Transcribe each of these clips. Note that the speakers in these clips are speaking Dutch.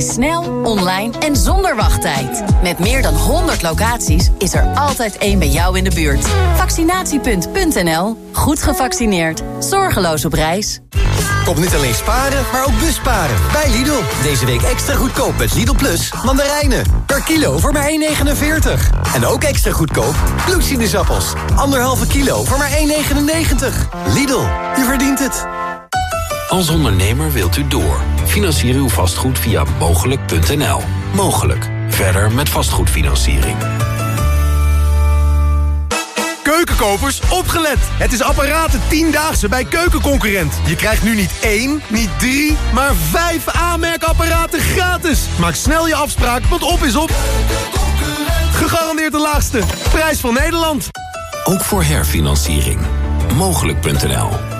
Snel, online en zonder wachttijd. Met meer dan 100 locaties is er altijd één bij jou in de buurt. Vaccinatiepunt.nl. Goed gevaccineerd. Zorgeloos op reis. Kom niet alleen sparen, maar ook busparen. Bij Lidl. Deze week extra goedkoop met Lidl Plus mandarijnen. Per kilo voor maar 1,49. En ook extra goedkoop bloedsinusappels. Anderhalve kilo voor maar 1,99. Lidl, je verdient het. Als ondernemer wilt u door. Financier uw vastgoed via mogelijk.nl. Mogelijk. Verder met vastgoedfinanciering. Keukenkopers, opgelet! Het is apparaten 10-daagse bij Keukenconcurrent. Je krijgt nu niet één, niet drie, maar vijf aanmerkapparaten gratis. Maak snel je afspraak, want op is op. Gegarandeerd de laagste. Prijs van Nederland. Ook voor herfinanciering. Mogelijk.nl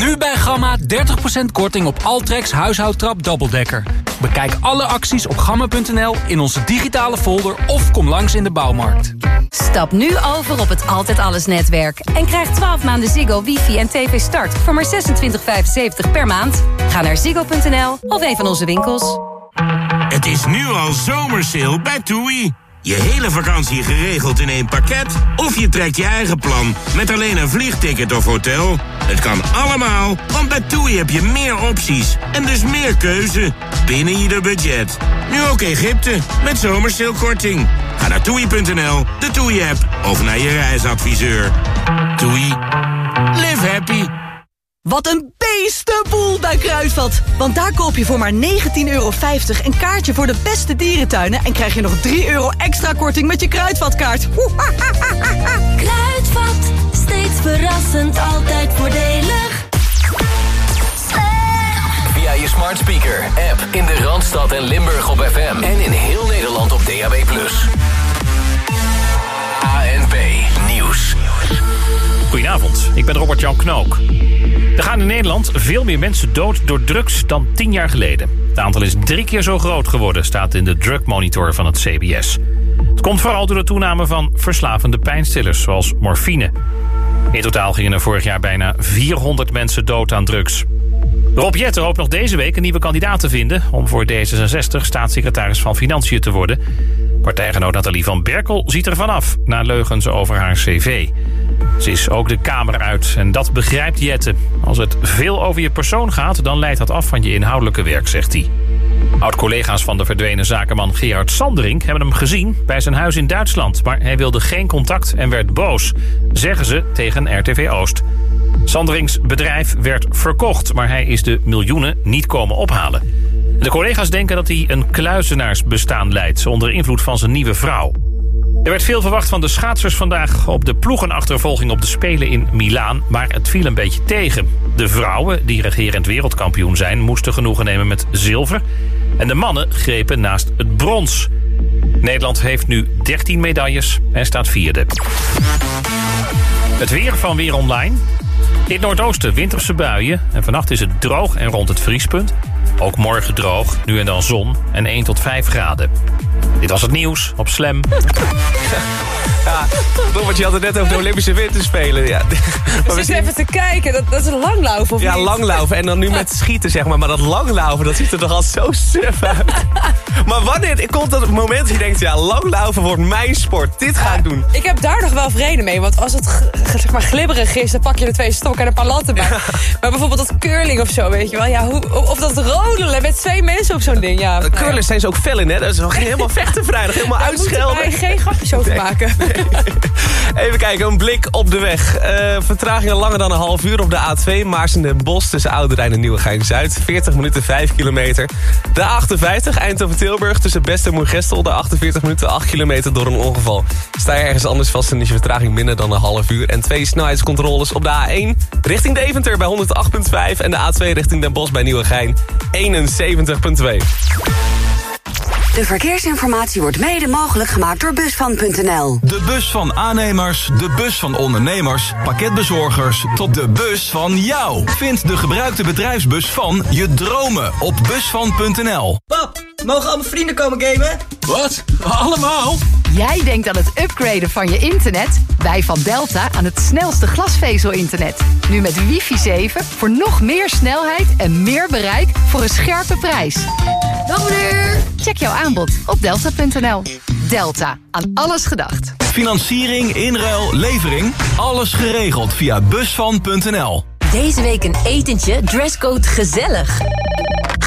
Nu bij Gamma 30% korting op Altrex huishoudtrap dubbeldekker. Bekijk alle acties op gamma.nl in onze digitale folder of kom langs in de bouwmarkt. Stap nu over op het Altijd Alles netwerk. En krijg 12 maanden Ziggo, wifi en tv start voor maar 26,75 per maand. Ga naar ziggo.nl of een van onze winkels. Het is nu al zomersale bij TUI. Je hele vakantie geregeld in één pakket? Of je trekt je eigen plan met alleen een vliegticket of hotel? Het kan allemaal, want bij TUI heb je meer opties en dus meer keuze binnen ieder budget. Nu ook Egypte met zomerseelkorting. Ga naar toei.nl, de TUI-app of naar je reisadviseur. TUI. Live happy. Wat een beestenboel bij Kruidvat. Want daar koop je voor maar 19,50 euro een kaartje voor de beste dierentuinen... en krijg je nog 3 euro extra korting met je Kruidvatkaart. Kruidvat, steeds verrassend, altijd voordelig. Via je smart speaker, app in de Randstad en Limburg op FM. En in heel Nederland op DAB+. Goedenavond, ik ben Robert-Jan Knook. Er gaan in Nederland veel meer mensen dood door drugs dan tien jaar geleden. Het aantal is drie keer zo groot geworden, staat in de drug monitor van het CBS. Het komt vooral door de toename van verslavende pijnstillers, zoals morfine. In totaal gingen er vorig jaar bijna 400 mensen dood aan drugs. Rob Jetter hoopt nog deze week een nieuwe kandidaat te vinden... om voor D66 staatssecretaris van Financiën te worden. Partijgenoot Nathalie van Berkel ziet er vanaf... na leugens over haar cv. Ze is ook de Kamer uit en dat begrijpt Jette. Als het veel over je persoon gaat, dan leidt dat af van je inhoudelijke werk, zegt hij. Oud-collega's van de verdwenen zakenman Gerard Sanderink hebben hem gezien bij zijn huis in Duitsland. Maar hij wilde geen contact en werd boos, zeggen ze tegen RTV Oost. Sanderings bedrijf werd verkocht, maar hij is de miljoenen niet komen ophalen. De collega's denken dat hij een kluizenaarsbestaan leidt onder invloed van zijn nieuwe vrouw. Er werd veel verwacht van de schaatsers vandaag op de ploegenachtervolging op de Spelen in Milaan, maar het viel een beetje tegen. De vrouwen, die regerend wereldkampioen zijn, moesten genoegen nemen met zilver. En de mannen grepen naast het brons. Nederland heeft nu 13 medailles en staat vierde. Het weer van Weer Online. In het noordoosten winterse buien en vannacht is het droog en rond het vriespunt. Ook morgen droog, nu en dan zon en 1 tot 5 graden. Dit was het nieuws op Slam. Ja, Robert, je had het net over de Olympische Winterspelen. Ja. Maar we zitten even te kijken, dat, dat is een langlaufen of Ja, niet? langlaufen en dan nu met schieten, zeg maar. Maar dat langlaufen, dat ziet er toch al zo suf uit. Maar wanneer komt dat moment dat je denkt... ja, langlaufen wordt mijn sport, dit ga ik doen. Ik heb daar nog wel vrede mee, want als het zeg maar glibberig is... dan pak je er twee stokken en een paar latten bij. Maar bijvoorbeeld dat curling of zo, weet je wel. Ja, hoe, of dat rodelen met twee mensen op zo'n ding. Ja, De curlers zijn ze ook fel in, hè? Dat is nog helemaal vechten vrijdag, helemaal Daar uitschelden. geen grapjes over maken. Even kijken, een blik op de weg. Eh, vertragingen langer dan een half uur op de A2. Maarsen den Bos tussen Ouderijn en Nieuwegein-Zuid. 40 minuten, 5 kilometer. De A58 Eindhoven-Tilburg tussen Best en Moergestel. De 48 minuten, 8 kilometer door een ongeval. Sta je ergens anders vast, dan is je vertraging minder dan een half uur. En twee snelheidscontroles op de A1 richting Deventer bij 108.5. En de A2 richting Den Bosch bij Nieuwegein 71.2. De verkeersinformatie wordt mede mogelijk gemaakt door Busvan.nl. De bus van aannemers, de bus van ondernemers, pakketbezorgers... tot de bus van jou. Vind de gebruikte bedrijfsbus van je dromen op busvan.nl. Pap, mogen al mijn vrienden komen gamen? Wat? Allemaal? Jij denkt aan het upgraden van je internet? Wij van Delta aan het snelste glasvezel-internet. Nu met wifi 7 voor nog meer snelheid en meer bereik voor een scherpe prijs. Dag meneer! Check jouw aanbod op delta.nl. Delta, aan alles gedacht. Financiering, inruil, levering, alles geregeld via busvan.nl. Deze week een etentje, dresscode gezellig.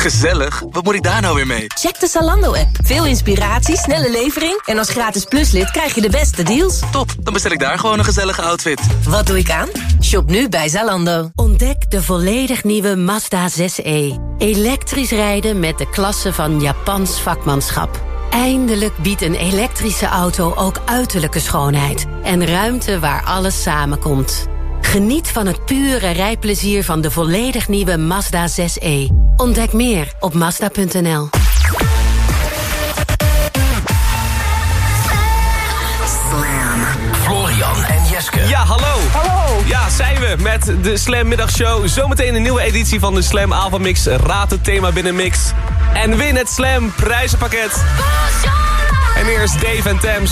Gezellig? Wat moet ik daar nou weer mee? Check de Zalando-app. Veel inspiratie, snelle levering... en als gratis pluslid krijg je de beste deals. Top, dan bestel ik daar gewoon een gezellige outfit. Wat doe ik aan? Shop nu bij Zalando. Ontdek de volledig nieuwe Mazda 6e. Elektrisch rijden met de klasse van Japans vakmanschap. Eindelijk biedt een elektrische auto ook uiterlijke schoonheid... en ruimte waar alles samenkomt. Geniet van het pure rijplezier van de volledig nieuwe Mazda 6e. Ontdek meer op Mazda.nl. Florian en Jeske. Ja, hallo. Hallo. Ja, zijn we met de Slam Middagshow. Zometeen een nieuwe editie van de Slam Alpha Mix. Raad het thema binnen Mix. En win het Slam prijzenpakket. En eerst Dave en Thames.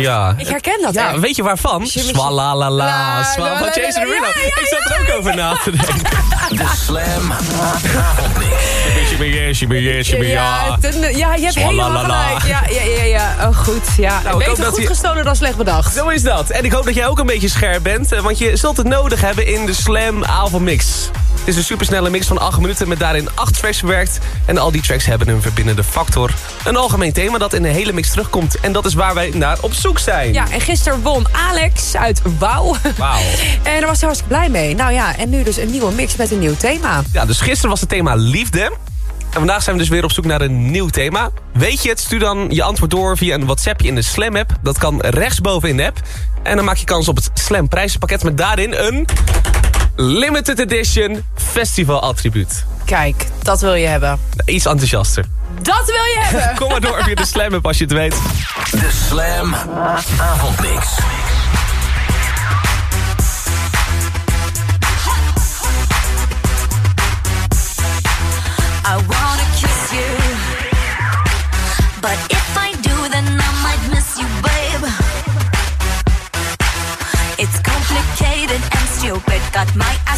ja. Ik herken dat, Ja, hè? weet je waarvan? Swalalala, La, swa la, van la, Jason Derulo. Ik zat er ook over na te denken. De Slam ja. Ja, ten- ja, je hebt helemaal gelijk. Ja, ja, ja, ja. Oh, goed. Ja. Nou, ik hoop Beter dat goed je- gestolen dan slecht bedacht. Zo is dat. En ik hoop dat jij ook een beetje scherp bent. eh, Want je zult het nodig hebben in de Slam avondmix. Het is een supersnelle mix van 8 minuten met daarin 8 tracks verwerkt. En al die tracks hebben een verbindende factor. Een algemeen thema dat in de hele mix terugkomt. En dat is waar wij naar op zoek zijn. Ja, en gisteren won Alex uit Wauw. Wauw. En daar was hij hartstikke blij mee. Nou ja, en nu dus een nieuwe mix met een nieuw thema. Ja, dus gisteren was het thema liefde. En vandaag zijn we dus weer op zoek naar een nieuw thema. Weet je het? Stuur dan je antwoord door via een WhatsAppje in de Slam app. Dat kan rechtsboven in de app. En dan maak je kans op het Slam prijzenpakket met daarin een limited edition festival attribuut. Kijk, dat wil je hebben. Iets enthousiaster. Dat wil je hebben! Kom maar door via de Slam app als je het weet. De Slam avondmix. I wanna kiss you. But your bed got my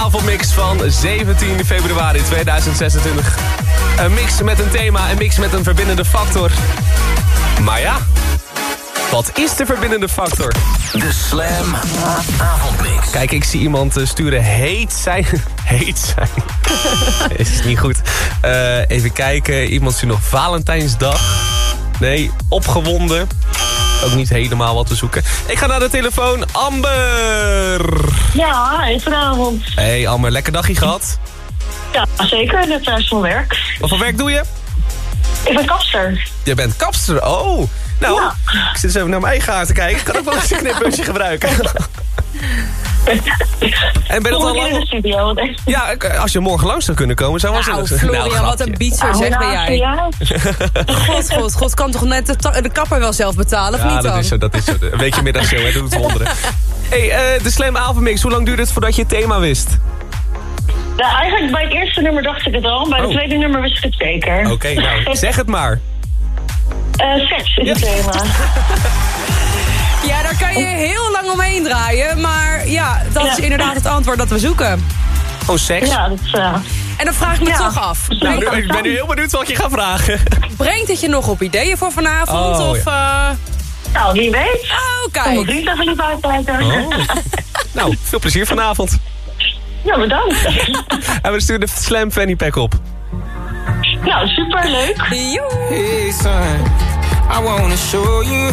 avondmix van 17 februari 2026. Een mix met een thema, een mix met een verbindende factor. Maar ja, wat is de verbindende factor? De Slam avondmix. Kijk, ik zie iemand eh, sturen heet zijn. Heet zijn. is niet goed. Eh, even kijken, iemand stuurt nog Valentijnsdag. Nee, opgewonden. Ook niet helemaal wat te zoeken. Ik ga naar de telefoon. Amber! Ja, hi, vanavond. Hey Amber, lekker dagje gehad? Ja, zeker. Net thuis van werk. Wat voor werk doe je? Ik ben kapster. Je bent kapster, oh. Nou, ik zit eens even naar mijn eigen haar te kijken. Ik kan ook wel eens een knipbeurtje gebruiken. En ben het al keer in de lang... studio. Ja, als je morgen langs zou kunnen komen, zou wel Nou, zijn. Florian, wat een bietser zeg ben jij. God, god, god, kan toch net de, de kapper wel zelf betalen, of Ja, niet dan? dat is zo, dat is zo. Een weekje middagshow, hè, dat doet wonderen. hey, eh, de Slam Avondmix, hoe lang duurde het voordat je het thema wist? Nou, eigenlijk bij het eerste nummer dacht ik het al. Bij Oh. het tweede nummer wist ik het zeker. Oké, nou, zeg het maar. Eh, seks is het thema. Ja, daar kan je heel lang omheen draaien. Maar ja, dat is inderdaad het antwoord dat we zoeken. Oh, seks? Ja, dat is... eh, En dan vraag ik me Ja. toch af. Nou, nu- ik ben nu heel benieuwd wat je gaat vragen. Brengt het je nog op ideeën voor vanavond? Oh, of, eh, Nou, wie weet. Oh, kijk. vriend even niet uitkijken. Oh. Nou, veel plezier vanavond. Ja, bedankt. En we sturen de Slam Fanny Pack op. nou, superleuk. Hey son, I wanna show you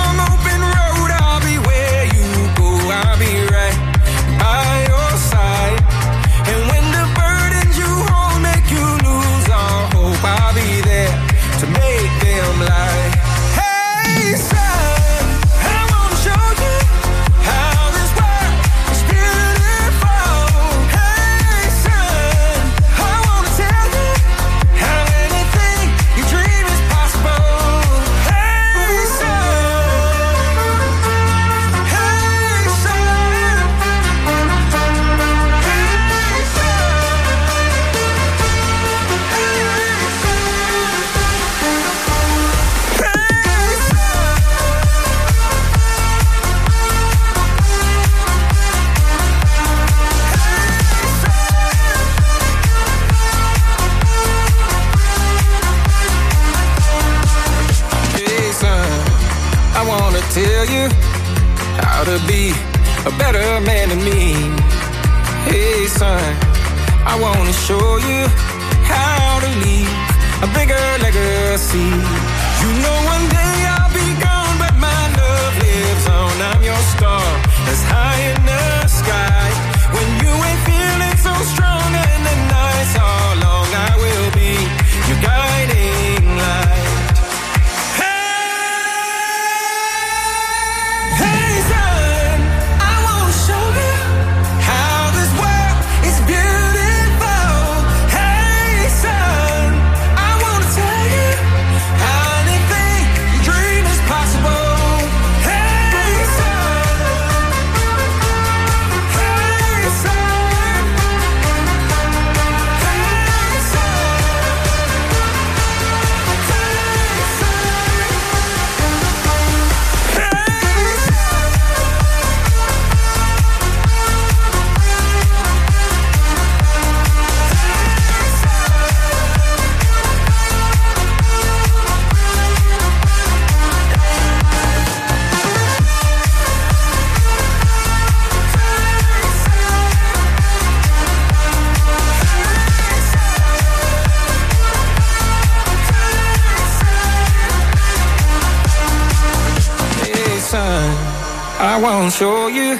gonna show you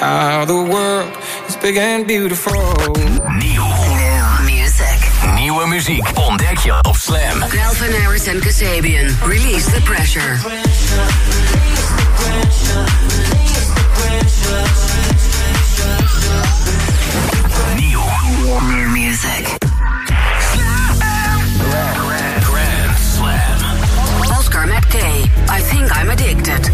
how the world is big and beautiful. Nieuw. Nieuwe music. Nieuwe muziek ontdek je op Slam. Calvin Harris and Kasabian. Release the pressure. Nieuw. Warmer music. Grand Slam. Oscar McKay. I think I'm addicted.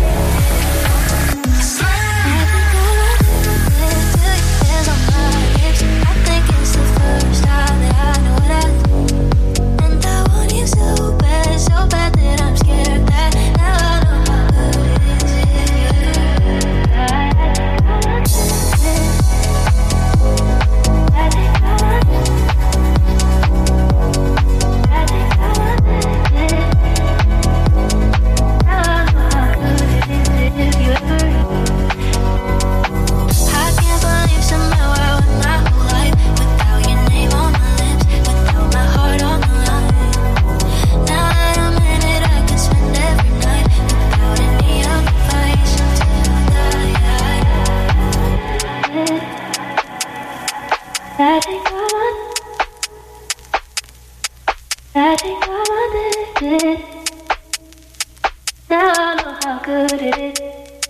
good it is.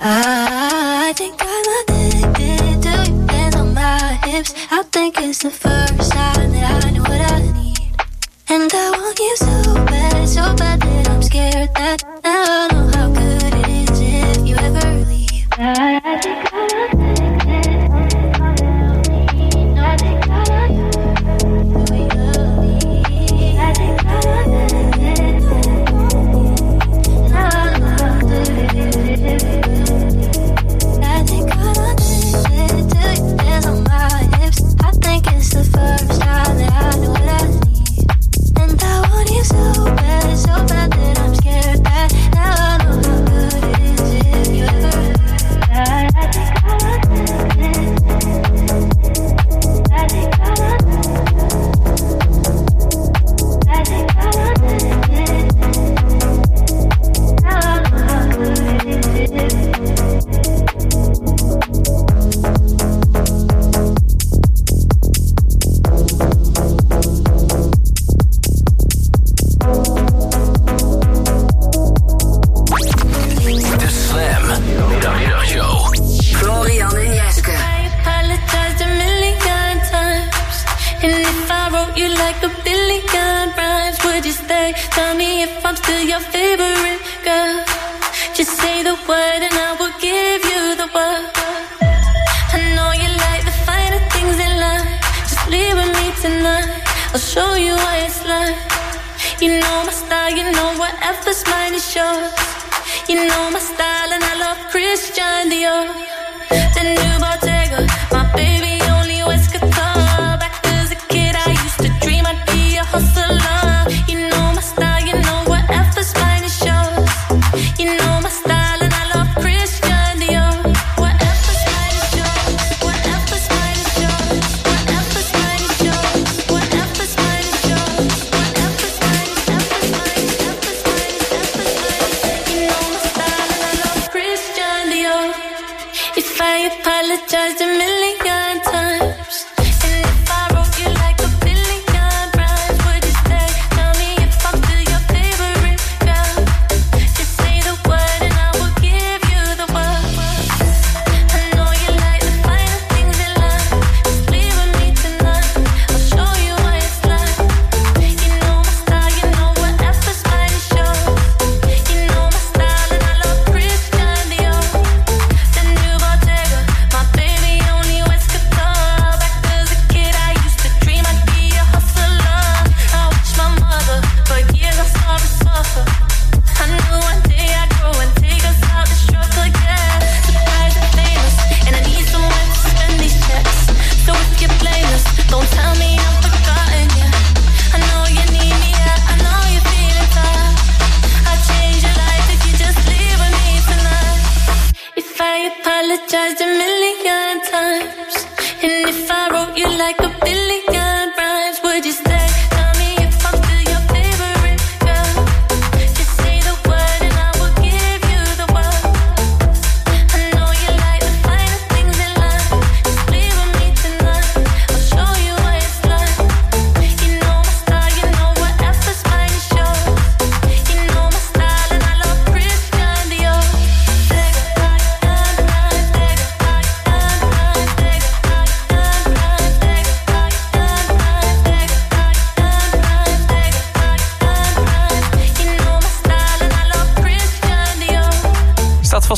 I think I'm addicted to you and on my hips. I think it's the. I'll show you what it's like. You know my style, you know whatever's mine is yours. You know my style and I love Christian Dior. The new Bottega, my baby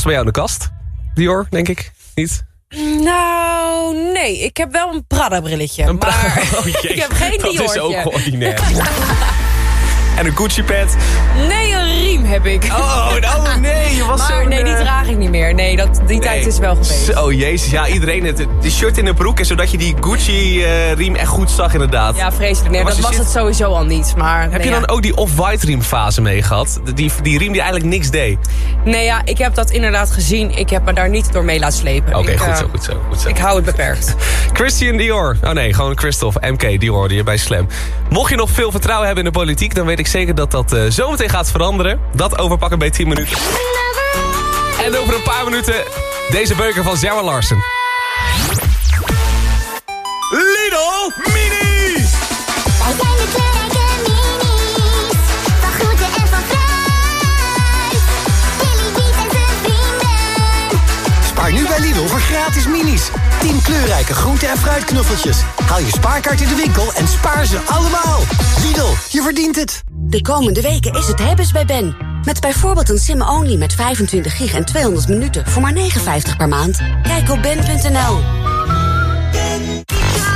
Vast bij jou in de kast. Dior, denk ik. Niet? Nou, nee. Ik heb wel een Prada-brilletje. Maar Oh, ik heb geen Dat is ook ordinair. en een Gucci-pet. Nee, een riem heb ik. Oh, oh nee, je was Maar nee, die eh, draag ik niet meer. Nee, dat, die tijd is wel geweest. Oh jezus, ja, iedereen het. De shirt in de broek, en zodat je die Gucci-riem echt goed zag inderdaad. Ja, vreselijk. Nee, dat was het sowieso al niet. Maar, Heb nee, je ja. dan ook die off-white riemfase mee gehad? Die, die riem die eigenlijk niks deed. Nee, ja, ik heb dat inderdaad gezien. Ik heb me daar niet door mee laten slepen. Oké, goed eh, zo, goed zo, goed zo. Ik hou het beperkt. Christian Dior. Oh nee, gewoon Christophe MK Dior hoorde je bij Slam. Mocht je nog veel vertrouwen hebben in de politiek... dan weet ik zeker dat dat eh, zometeen gaat veranderen. Dat overpakken bij 10 minuten. En over een paar minuten deze beuker van Sarah Larsen. Lidl Mini! Wij zijn de kleurrijke minis. Van groente en van fruit. Spaar nu bij Lidl voor gratis minis. 10 kleurrijke groente- en fruitknuffeltjes. Haal je spaarkaart in de winkel en spaar ze allemaal. Lidl, je verdient het. De komende weken is het hebben's bij Ben. Met bijvoorbeeld een sim-only met 25 gig en 200 minuten voor maar 59 per maand. Kijk op ben.nl.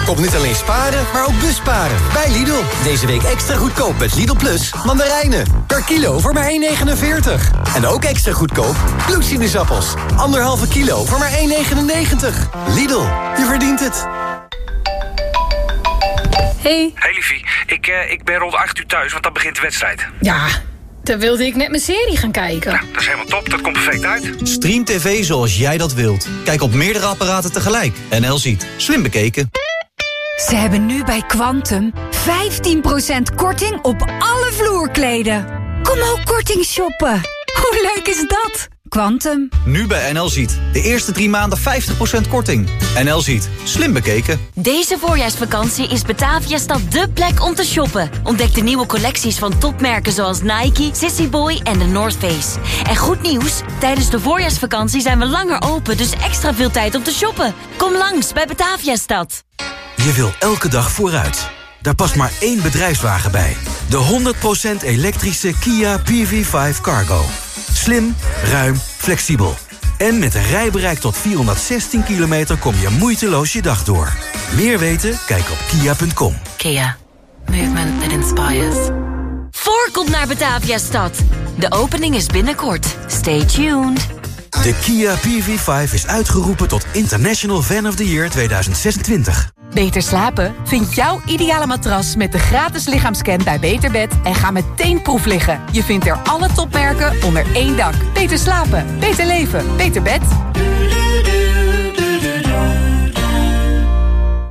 Kom niet alleen sparen, maar ook busparen. Bij Lidl. Deze week extra goedkoop met Lidl Plus mandarijnen. Per kilo voor maar 1,49. En ook extra goedkoop bloedsinusappels. Anderhalve kilo voor maar 1,99. Lidl, je verdient het. Hey. Hey liefie, ik, eh, ik ben rond 8 uur thuis, want dan begint de wedstrijd. Ja, dan wilde ik net mijn serie gaan kijken. Dat is helemaal top, dat komt perfect uit. Stream TV zoals jij dat wilt. Kijk op meerdere apparaten tegelijk. NL ziet. Slim bekeken. Ze hebben nu bij Quantum 15% korting op alle vloerkleden. Kom ook korting shoppen. Hoe leuk is dat? Quantum. Nu bij NL ziet. De eerste drie maanden 50% korting. NL ziet. Slim bekeken. Deze voorjaarsvakantie is Bataviastad dé plek om te shoppen. Ontdek de nieuwe collecties van topmerken zoals Nike, Sissy Boy en de North Face. En goed nieuws, tijdens de voorjaarsvakantie zijn we langer open, dus extra veel tijd om te shoppen. Kom langs bij Bataviastad. Je wil elke dag vooruit. daar past maar één bedrijfswagen bij. De 100% elektrische Kia PV5 Cargo. Slim, ruim, flexibel. En met een rijbereik tot 416 kilometer kom je moeiteloos je dag door. Meer weten? Kijk op kia.com. Kia. Movement that inspires. Voor komt naar Batavia Stad. De opening is binnenkort. Stay tuned. De Kia PV5 is uitgeroepen tot International Fan of the Year 2026. Beter slapen? Vind jouw ideale matras met de gratis lichaamscan bij Beterbed en ga meteen proef liggen. Je vindt er alle topmerken onder één dak. Beter slapen, beter leven, beter bed.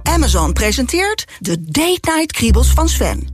Amazon presenteert de Date Night Kriebels van Sven.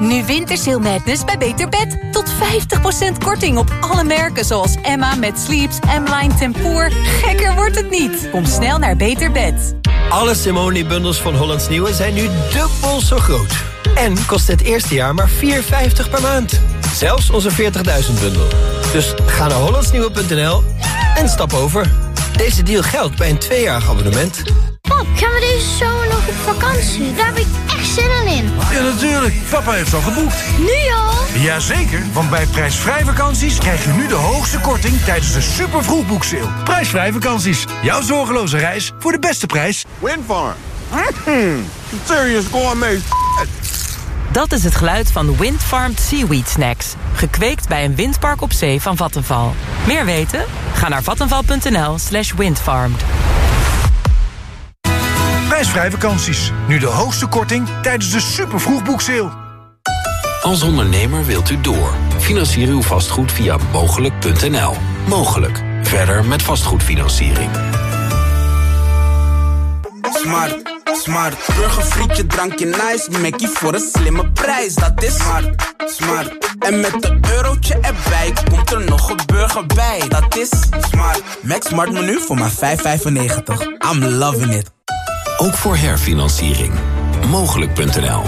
Nu Wintersail Madness bij Beter Bed. Tot 50% korting op alle merken zoals Emma met Sleeps, M-Line Tempoor. Gekker wordt het niet. Kom snel naar Beter Bed. Alle Simone-bundels van Hollands Nieuwe zijn nu dubbel zo groot. En kost het eerste jaar maar 4,50 per maand. Zelfs onze 40.000-bundel. Dus ga naar hollandsnieuwe.nl en stap over. Deze deal geldt bij een tweejarig abonnement. Pap, gaan we deze zomer nog op vakantie? Daar heb ik echt zin in. Ja, natuurlijk. Papa heeft al geboekt. Nu al? Jazeker, want bij prijsvrij vakanties krijg je nu de hoogste korting tijdens de super vroegboekseil. Prijsvrij vakanties. Jouw zorgeloze reis voor de beste prijs. Windfarm. Mm, serious gourmet Dat is het geluid van Windfarmed Seaweed Snacks. Gekweekt bij een windpark op zee van Vattenval. Meer weten? Ga naar vattenval.nl slash windfarmed. Prijsvrij vakanties. Nu de hoogste korting tijdens de super vroegboekseil. Als ondernemer wilt u door. Financier uw vastgoed via mogelijk.nl. Mogelijk. Verder met vastgoedfinanciering. Smart, smart. Burgerfrietje, drankje nice. Mackie voor een slimme prijs. Dat is smart, smart. En met een eurotje erbij komt er nog een burger bij. Dat is smart. Max Smart menu voor maar 5,95. I'm loving it. Ook voor herfinanciering. Mogelijk.nl.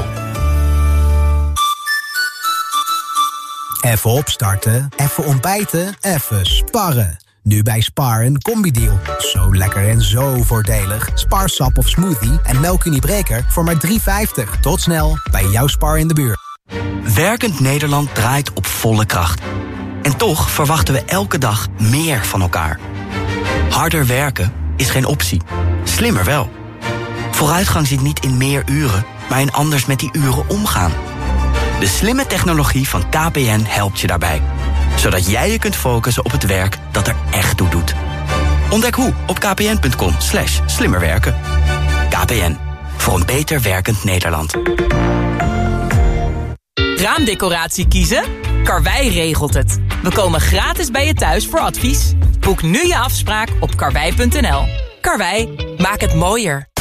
Even opstarten, even ontbijten, even sparren. Nu bij Spar een combi-deal. Zo lekker en zo voordelig. Spar sap of smoothie en melkuniebreker voor maar 3,50. Tot snel bij jouw Spar in de buurt. Werkend Nederland draait op volle kracht. En toch verwachten we elke dag meer van elkaar. Harder werken is geen optie. Slimmer wel. Vooruitgang zit niet in meer uren, maar in anders met die uren omgaan. De slimme technologie van KPN helpt je daarbij. Zodat jij je kunt focussen op het werk dat er echt toe doet. Ontdek hoe op kpn.com slash slimmerwerken. KPN, voor een beter werkend Nederland. Raamdecoratie kiezen? Karwei regelt het. We komen gratis bij je thuis voor advies. Boek nu je afspraak op karwei.nl. Karwei, maak het mooier.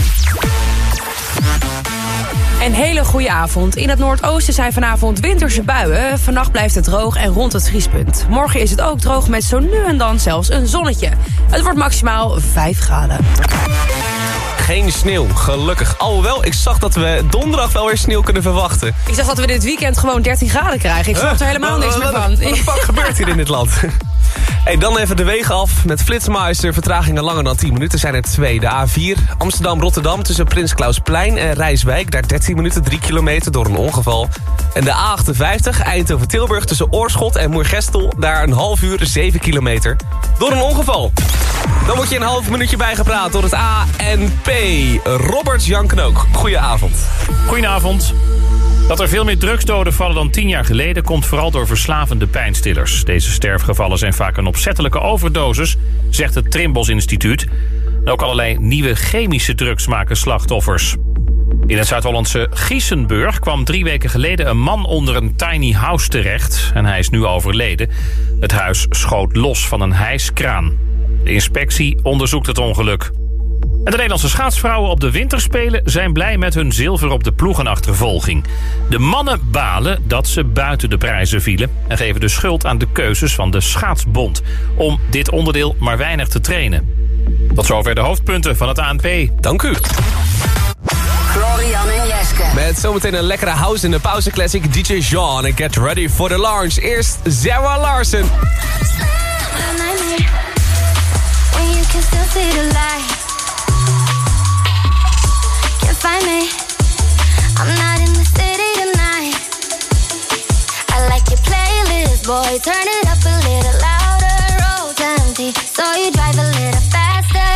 Een hele goede avond. In het Noordoosten zijn vanavond winterse buien. Vannacht blijft het droog en rond het vriespunt. Morgen is het ook droog met zo nu en dan zelfs een zonnetje. Het wordt maximaal 5 graden. Geen sneeuw, gelukkig. Alhoewel, ik zag dat we donderdag wel weer sneeuw kunnen verwachten. Ik zag dat we dit weekend gewoon 13 graden krijgen. Ik snap er helemaal niks meer van. Wat de fuck gebeurt hier in dit land? Hey, dan even de wegen af. Met Flitsmeister vertragingen langer dan 10 minuten zijn er twee. De A4 Amsterdam-Rotterdam tussen Prins Klausplein en Rijswijk. Daar 13 minuten, 3 kilometer door een ongeval. En de A58 Eindhoven-Tilburg tussen Oorschot en Moergestel. Daar een half uur, 7 kilometer. Door een ongeval. Dan word je een half minuutje bijgepraat door het ANP. Robert Jan Knook, goedenavond. Goedenavond. Dat er veel meer drugsdoden vallen dan tien jaar geleden... komt vooral door verslavende pijnstillers. Deze sterfgevallen zijn vaak een opzettelijke overdosis... zegt het Trimbos Instituut. En ook allerlei nieuwe chemische drugs maken slachtoffers. In het Zuid-Hollandse Giesenburg kwam drie weken geleden... een man onder een tiny house terecht en hij is nu overleden. Het huis schoot los van een hijskraan. De inspectie onderzoekt het ongeluk. En de Nederlandse schaatsvrouwen op de winterspelen zijn blij met hun zilver op de ploegenachtervolging. De mannen balen dat ze buiten de prijzen vielen en geven de schuld aan de keuzes van de schaatsbond om dit onderdeel maar weinig te trainen. Tot zover de hoofdpunten van het ANP. Dank u. Florian en Jeske. Met zometeen een lekkere house in de pauze classic DJ Jean. En get ready for the launch. Eerst Sarah Larsen. Find me. I'm not in the city tonight. I like your playlist, boy. Turn it up a little louder. Oh, Road's empty, so you drive a little faster.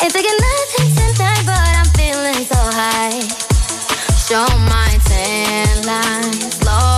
Ain't taking nothing tonight, but I'm feeling so high. Show my tan lines, slow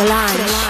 Solange.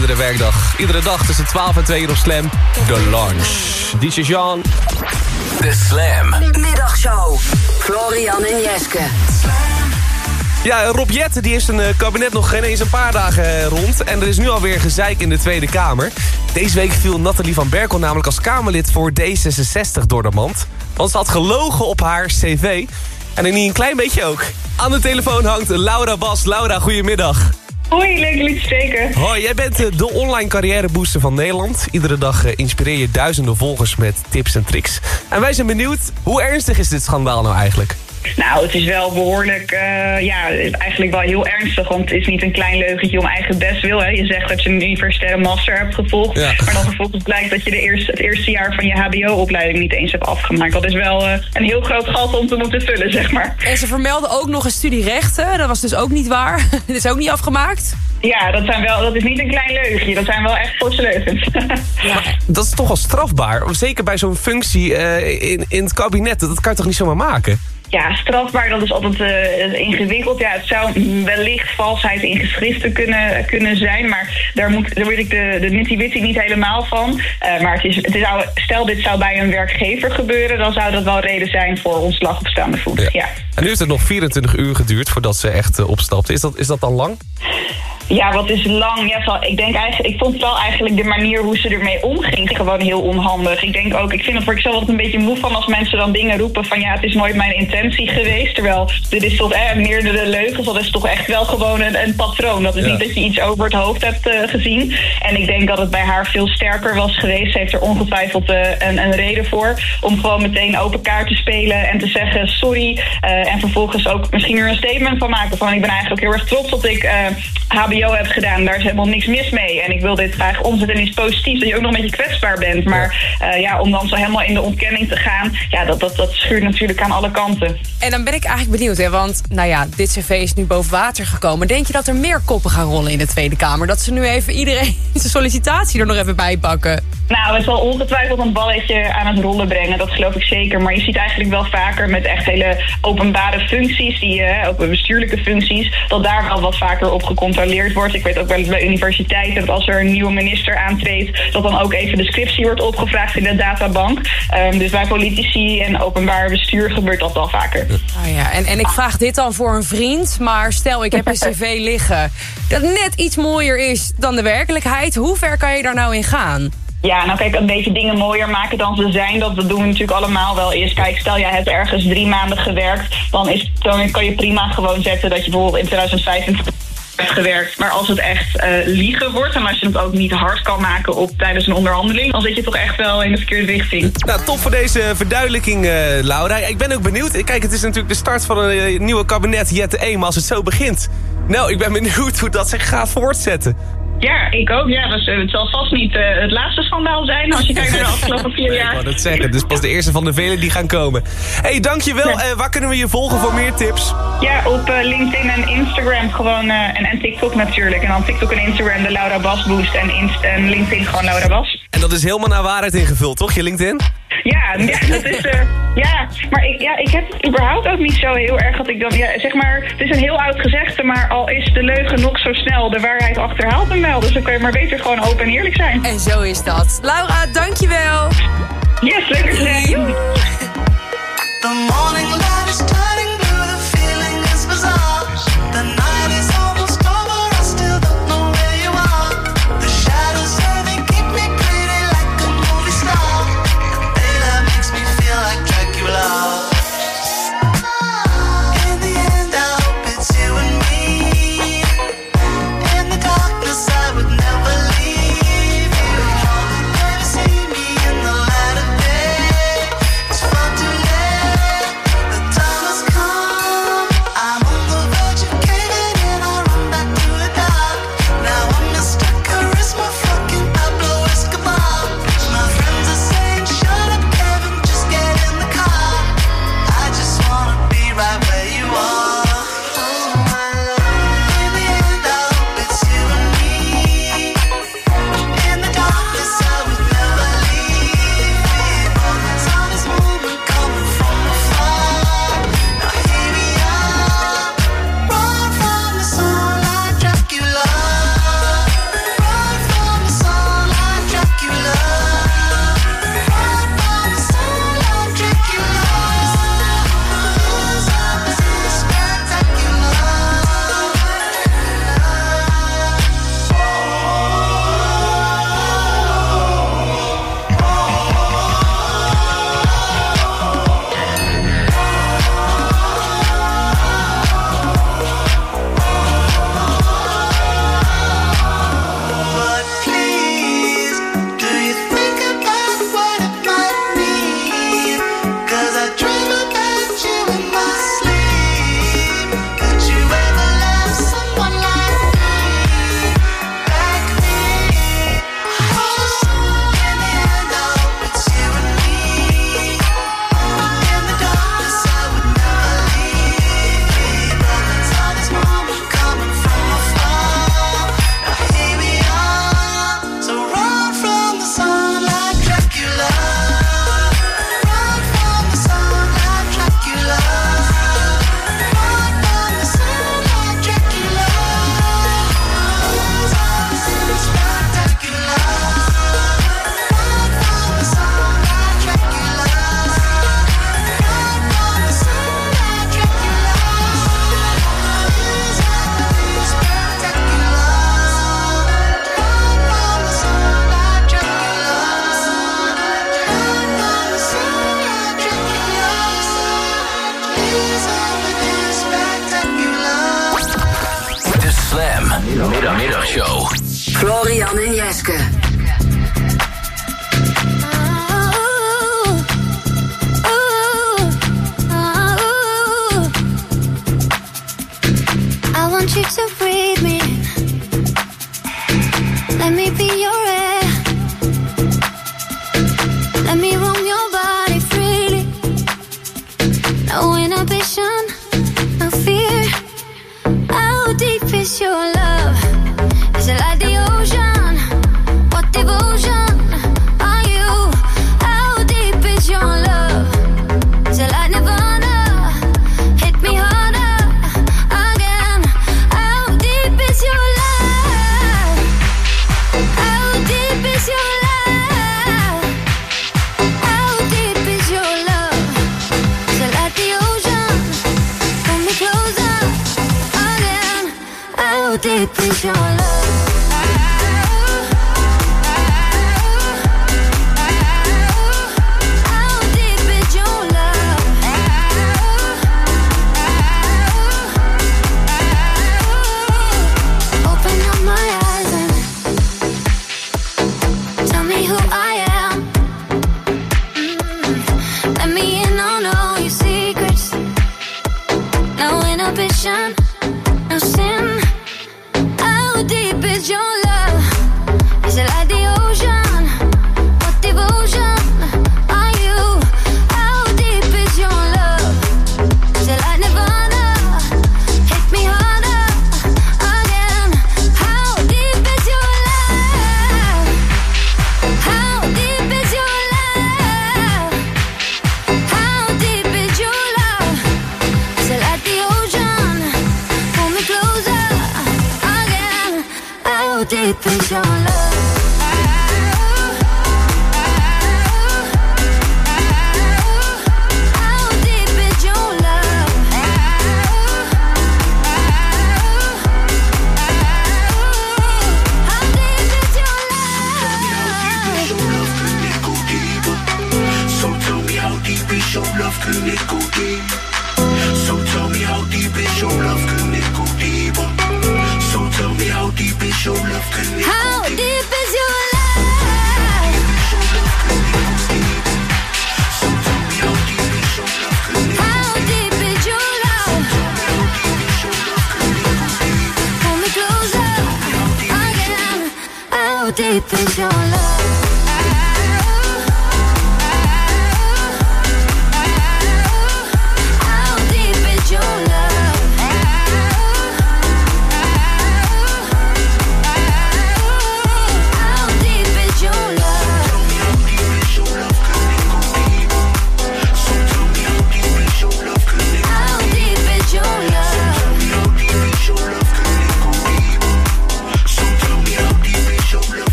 Iedere werkdag. Iedere dag tussen 12 en 2 uur op Slam. De Lunch. DJ Jean. De Slam. Middagshow. Florian en Jeske. Ja, Rob Jetten die is een eh, kabinet nog geen eens een paar dagen eh, rond. En er is nu alweer gezeik in de Tweede Kamer. Deze week viel Nathalie van Berkel namelijk als Kamerlid voor D66 door de mand. Want ze had gelogen op haar cv. En er niet een klein beetje ook. Aan de telefoon hangt Laura Bas. Laura, goedemiddag. Hoi, leuk jullie te. Hoi, jij bent eh, de online carrièrebooster van Nederland. Iedere dag eh, inspireer je duizenden volgers met tips en tricks. En wij zijn benieuwd, hoe ernstig is dit schandaal nou eigenlijk? Nou, het is wel behoorlijk, eh, ja, eigenlijk wel heel ernstig. Want het is niet een klein leugentje om eigen best wil. Hè. Je zegt dat je een universitaire master hebt gevolgd. Maar dan vervolgens blijkt dat je de eerste, het eerste jaar van je hbo-opleiding niet eens hebt afgemaakt. Dat is wel eh, een heel groot gat om te moeten vullen, zeg maar. En ze vermelden ook nog een studie rechten. Dat was dus ook niet waar. Dat is ook niet afgemaakt. Ja, dat, zijn wel, dat is niet een klein leugentje. Dat zijn wel echt forse leugens. Dat is toch wel strafbaar. Zeker bij zo'n functie eh, in, in het kabinet. Dat kan je toch niet zomaar maken? Ja, strafbaar, dat is altijd eh, ingewikkeld. Ja, het zou wellicht valsheid in geschriften kunnen, kunnen zijn. Maar daar, moet, daar weet ik de, de nitty-witty niet helemaal van. Eh, maar het is, het is, stel dit zou bij een werkgever gebeuren... dan zou dat wel reden zijn voor ontslag op staande voet. Ja. En nu heeft het nog 24 uur geduurd voordat ze echt uh, opstapte. Is dat, is dat dan lang? Ja, wat is lang? Ja, ik, denk eigenlijk, ik vond wel eigenlijk de manier hoe ze ermee omging gewoon heel onhandig. Ik denk ook, ik vind het voor ikzelf altijd een beetje moe van als mensen dan dingen roepen van ja, het is nooit mijn intentie geweest. Terwijl dit is toch eh, meerdere leugens, dat is toch echt wel gewoon een, een patroon. Dat is Ja. niet dat je iets over het hoofd hebt eh, gezien. En ik denk dat het bij haar veel sterker was geweest. Ze heeft er ongetwijfeld eh, een, een reden voor om gewoon meteen open kaart te spelen en te zeggen sorry. eh, en vervolgens ook misschien er een statement van maken van ik ben eigenlijk ook heel erg trots dat ik eh, HBO heb gedaan. Daar is helemaal niks mis mee. En ik wil dit graag omzetten in iets positiefs. Dat je ook nog een beetje kwetsbaar bent. Maar eh, ja, om dan zo helemaal in de ontkenning te gaan, ja, dat, dat, dat schuurt natuurlijk aan alle kanten. En dan ben ik eigenlijk benieuwd, hè, want nou ja, dit cv is nu boven water gekomen. Denk je dat er meer koppen gaan rollen in de Tweede Kamer? Dat ze nu even iedereen zijn sollicitatie er nog even bij pakken? Nou, het zal ongetwijfeld een balletje aan het rollen brengen, dat geloof ik zeker. Maar je ziet eigenlijk wel vaker met echt hele openbare functies, die, eh, ook bestuurlijke functies, dat daar wel wat vaker op gecontroleerd wordt. Ik weet ook wel eens bij universiteiten dat als er een nieuwe minister aantreedt, dat dan ook even de scriptie wordt opgevraagd in de databank. Ehm, dus bij politici en openbaar bestuur gebeurt dat wel vaker. Oh ja, en, en ik vraag dit dan voor een vriend, maar stel ik heb een cv liggen dat net iets mooier is dan de werkelijkheid. Hoe ver kan je daar nou in gaan? Ja, nou kijk, een beetje dingen mooier maken dan ze zijn, dat, doen we natuurlijk allemaal wel eerst. Kijk, stel jij hebt ergens drie maanden gewerkt, dan, is, dan kan je prima gewoon zetten dat je bijvoorbeeld in 2025 hebt gewerkt. Maar als het echt eh, liegen wordt en als je het ook niet hard kan maken op tijdens een onderhandeling, dan zit je toch echt wel in de verkeerde richting. Nou, top voor deze verduidelijking, eh, Laura. Ik ben ook benieuwd. Kijk, het is natuurlijk de start van een eh, nieuwe kabinet, Jette 1, maar als het zo begint. Nou, ik ben benieuwd hoe dat zich gaat voortzetten. Ja, ik ook. Ja, dus, het zal vast niet eh, het laatste schandaal zijn als je kijkt naar de afgelopen vier Ik jaar. wou dat zeggen, dus pas de eerste van de vele die gaan komen. hey, dankjewel. Eh, waar kunnen we je volgen voor meer tips? Ja, op LinkedIn en Instagram gewoon. en, en TikTok natuurlijk. En dan TikTok en Instagram de Laura Bas Boost. En, Inst en LinkedIn gewoon Laura Bas. En dat is helemaal naar waarheid ingevuld, toch, je LinkedIn? Ja, ja dat is. Eh, ja, maar ik, ja, ik heb überhaupt ook niet zo heel erg dat ik dan. Ja, zeg maar, het is een heel oud gezegde, maar al is de leugen nog zo snel, de waarheid achterhaalt hem wel. Dus dan kun je maar beter gewoon open en eerlijk zijn. En zo is dat. Laura, dankjewel. Yes, lekker zijn. The morning.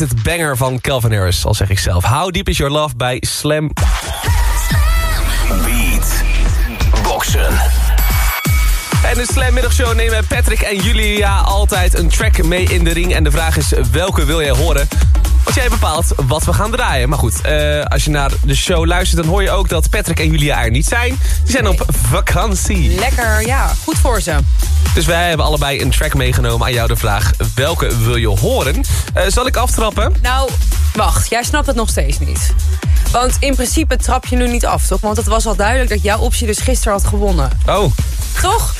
Underrated banger van Calvin Harris, al zeg ik zelf. How Deep Is Your Love bij Slam. Beat. Boxen. En de Slam Middagshow nemen Patrick en Julia altijd een track mee in de ring. En de vraag is, welke wil jij horen? Want jij bepaalt wat we gaan draaien. Maar goed, eh, als je naar de show luistert... dan hoor je ook dat Patrick en Julia er niet zijn. Die zijn op vakantie. Lekker, ja. Goed voor ze. Dus wij hebben allebei een track meegenomen aan jou de vraag... welke wil je horen? Eh, zal ik aftrappen? Nou, wacht. Jij snapt het nog steeds niet. Want in principe trap je nu niet af, toch? Want het was al duidelijk dat jouw optie dus gisteren had gewonnen. Oh. Toch?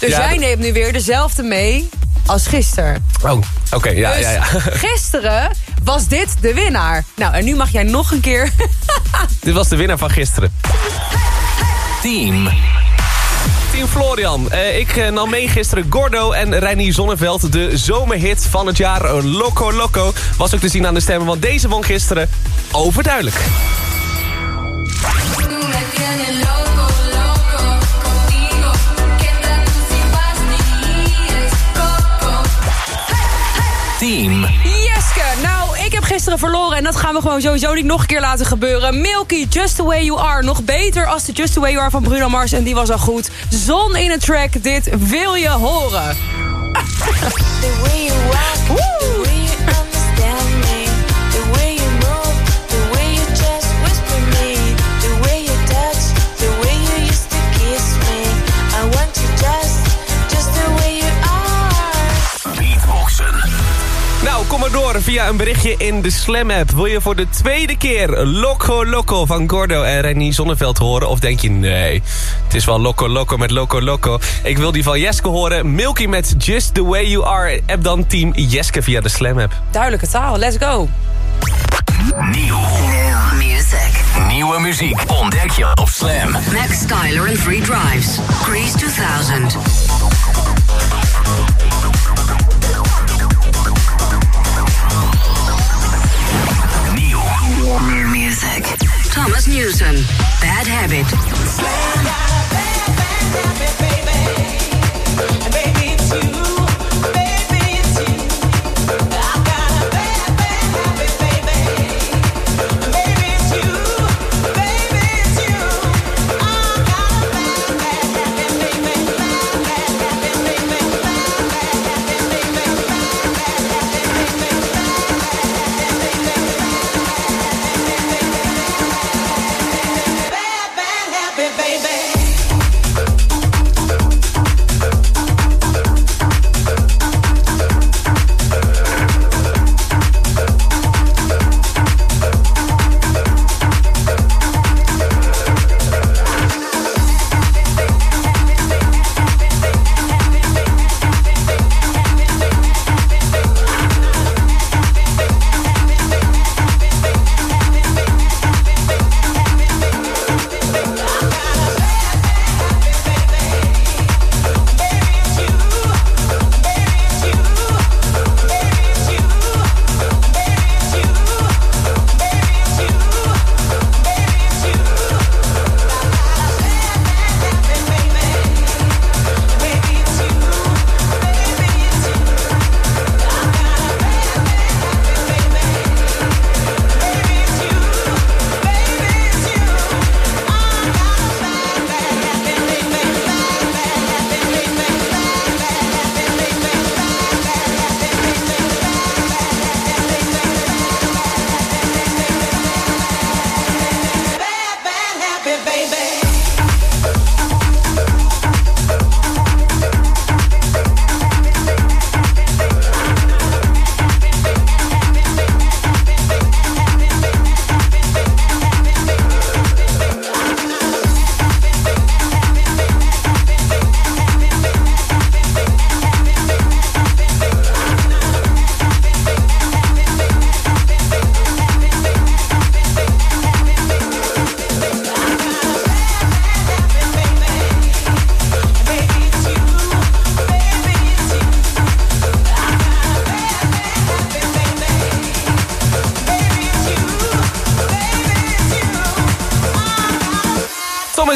Dus Ja, jij neemt nu weer dezelfde mee als gisteren. Oh, oké, ja, dus ja, ja. gisteren was dit de winnaar. Nou, en nu mag jij nog een keer... Dit was de winnaar van gisteren. Team. Team Florian. Eh, ik eh, nam mee gisteren Gordo en Reinier Zonneveld. De zomerhit van het jaar eh, Loco Loco. Was ook te zien aan de stemmen, want deze won gisteren overduidelijk. Team. Nou, ik heb gisteren verloren en dat gaan we gewoon sowieso niet nog een keer laten gebeuren. Milky, Just The Way You Are. Nog beter als de Just The Way You Are van Bruno Mars en die was al goed. Zon in een track, dit wil je horen. The way you walk, via een berichtje in de Slam app. Wil je voor de tweede keer Loco Loco van Gordo en Renier Zonneveld horen? Of denk je, nee, het is wel Loco Loco met Loco Loco. Ik wil die van Jeske horen. Milky met Just The Way You Are. App dan team Jeske via de Slam app. Duidelijke taal, let's go. Nieuw. Music. Nieuwe muziek ontdek je op Slam. Max Styler and Free Drives. Grease 2000. Thomas Newson. Bad Habit.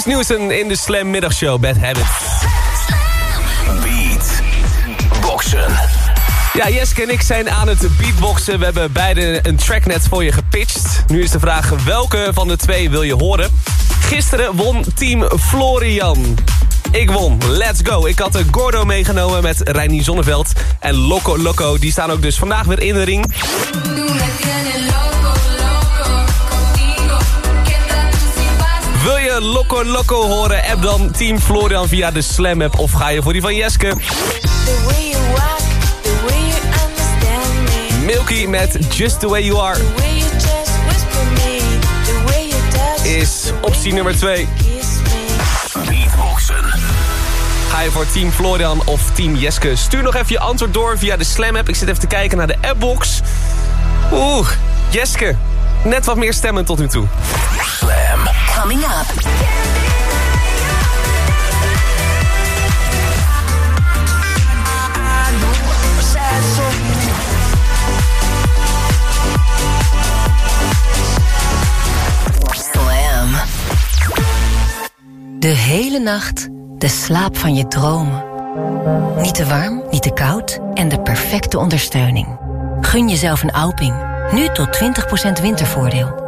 Newson in de Slam Middagshow Bad Habit. Beat. Boxen. Ja, Jeske en ik zijn aan het beatboxen. We hebben beide een tracknet voor je gepitcht. Nu is de vraag, welke van de twee wil je horen? Gisteren won team Florian. Ik won. Let's go. Ik had de Gordo meegenomen met Reinier Zonneveld. En Loco Loco, die staan ook dus vandaag weer in de ring. Je Loco Loco horen? App dan Team Florian via de Slam app. Of ga je voor die van Jeske? Milky met Just The Way You Are. Is optie nummer 2. Beatboxen. Ga je voor Team Florian of Team Jeske? Stuur nog even je antwoord door via de Slam app. Ik zit even te kijken naar de appbox. Oeh, Jeske. Net wat meer stemmen tot nu toe. Slam. Coming up. De hele nacht de slaap van je dromen. Niet te warm, niet te koud en de perfecte ondersteuning. Gun jezelf een Alping. Nu tot 20% wintervoordeel.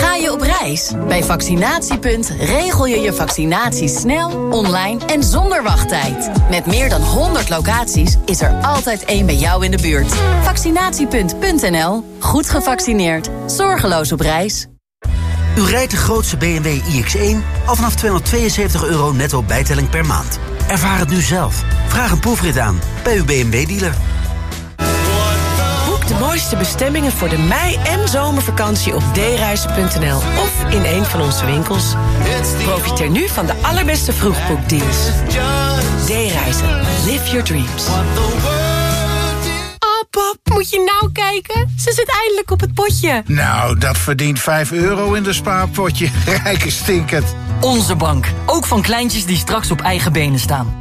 Ga je op reis? Bij Vaccinatiepunt regel je je vaccinatie snel, online en zonder wachttijd. Met meer dan 100 locaties is er altijd één bij jou in de buurt. Vaccinatiepunt.nl. Goed gevaccineerd. Zorgeloos op reis. U rijdt de grootste BMW iX1 al vanaf 272 euro netto bijtelling per maand. Ervaar het nu zelf. Vraag een proefrit aan bij uw BMW-dealer. De mooiste bestemmingen voor de mei- en zomervakantie op dereizen.nl of in een van onze winkels. Profiteer nu van de allerbeste vroegboekdeals. D-reizen. Live your dreams. Oh, pap, moet je nou kijken? Ze zit eindelijk op het potje. Nou, dat verdient 5 euro in de spaarpotje. Rijke stinkend. Onze bank. Ook van kleintjes die straks op eigen benen staan.